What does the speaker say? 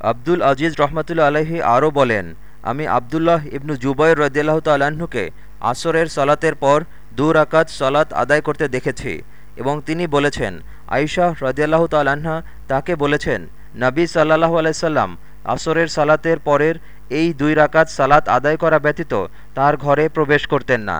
আব্দুল আজিজ রহমতুল্লা আলহি আরও বলেন, আমি আবদুল্লাহ ইবনু জুবাইর রদিয়াল্লাহ তাল্লাহ্নকে আসরের সলাতের পর দু রাকাত সলাত আদায় করতে দেখেছি এবং তিনি বলেছেন আইশাহ রদিয়াল্লাহ তাল্লাহা তাকে বলেছেন, নবী সাল্লাহ আলাইসাল্লাম আসরের সালাতের পরের এই দুই রাকাত সালাত আদায় করা ব্যতীত তার ঘরে প্রবেশ করতেন না।